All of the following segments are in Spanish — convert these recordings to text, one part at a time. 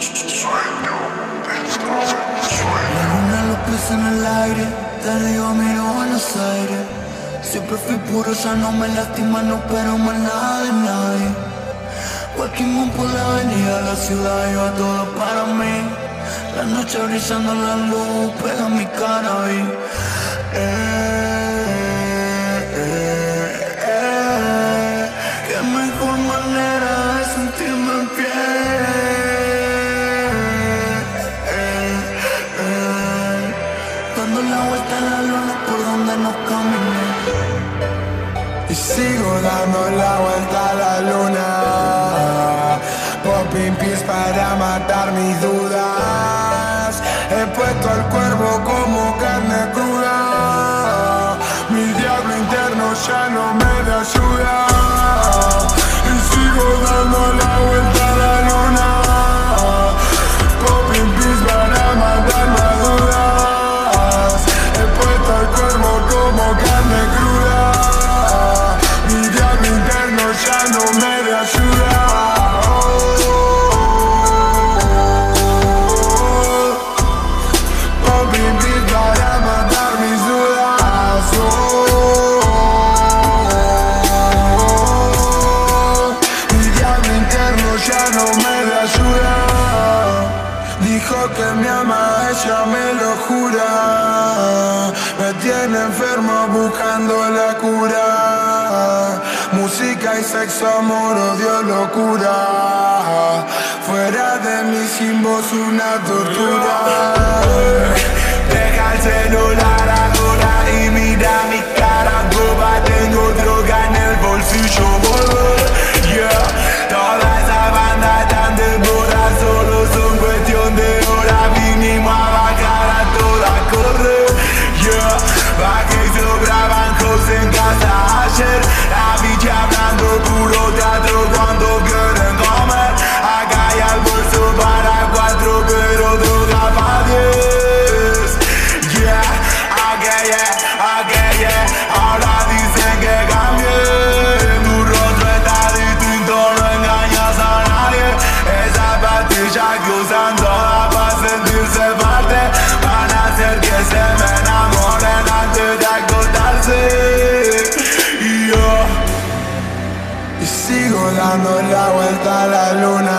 La luna los pies en el aire, te digo miro Buenos Aires. Siempre fui puro, ya no me lastima, no espero más nada de nadie. Cualquier por la avenida, la ciudad iba todo para mí. La noche brillando la luz, pega mi cara y sigo dando la vuelta a la luna. Popping pies para matar mis dudas. He puesto el cuervo como carne cruda. Mi diablo interno ya no me da Música y sexo, amor, odio, locura. Fuera de mi sin voz una tortura dando la vuelta a la luna.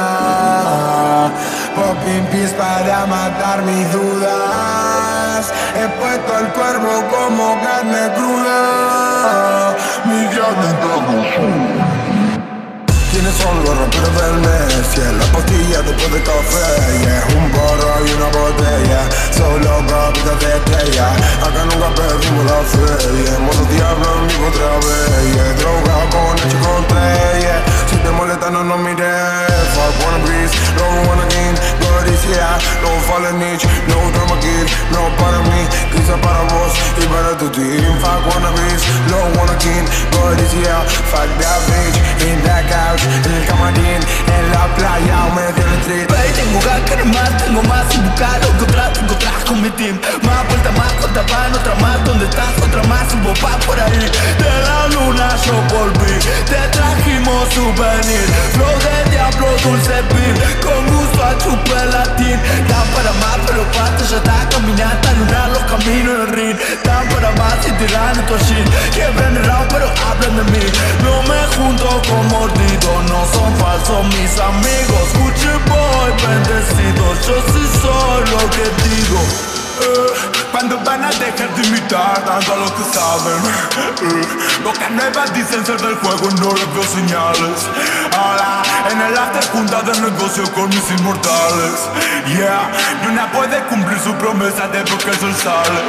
Popping pies para matar mis dudas. He puesto el cuervo como carne cruda. Mi Tienes solo los raperos del mes. La pastilla después de café no fallen niche No drama kill, no para mí Quizá para vos y para tu team. Fuck wanna breeze, no wanna king God is yeah, fuck that bitch In that couch, en el camarín En la playa medio del street Baby, tengo ganas, quiero más, tengo más y buscar que atrás, tengo atrás con mi team. Más vuelta, más corta van, otra más, ¿dónde estás? Otra más, subo pa' por ahí. De la luna yo volví, te trajimos souvenir. Flow de diablo, dulce pin, con está caminando a lunar los caminos en el ring. Dan para más y tiran esto allí Quiebran el round, pero hablan de mí. No me junto con mordidos, no son falsos mis amigos. Gucci boy, bendecidos, yo sí soy lo que digo Cuando van a dejar de imitar tanto a los que saben. Eh, Boca nueva dicen ser del juego no les veo señales. Ahora en el after junta de negocio con mis inmortales. Yeah, ni una puede cumplir su promesa de porque el sale.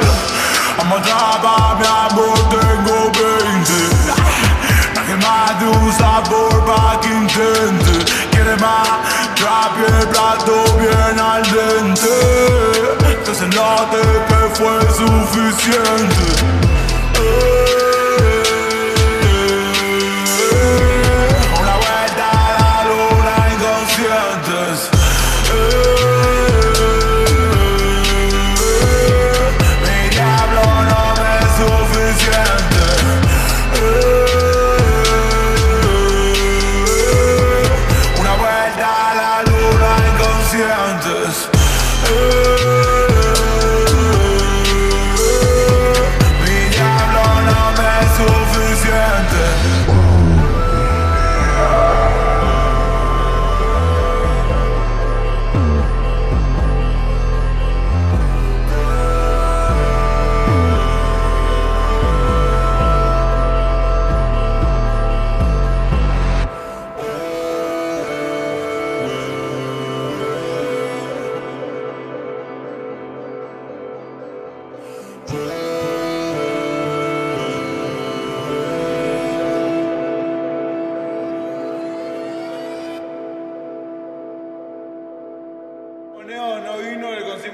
Amarraba mi amor, tengo 20 Traje más de un sabor pa' que intente. Más, trap el plato bien note que fue suficiente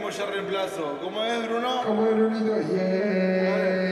apoyar reemplazo. ¿Cómo es, Bruno? ¿Cómo es, Brunito? Yeah.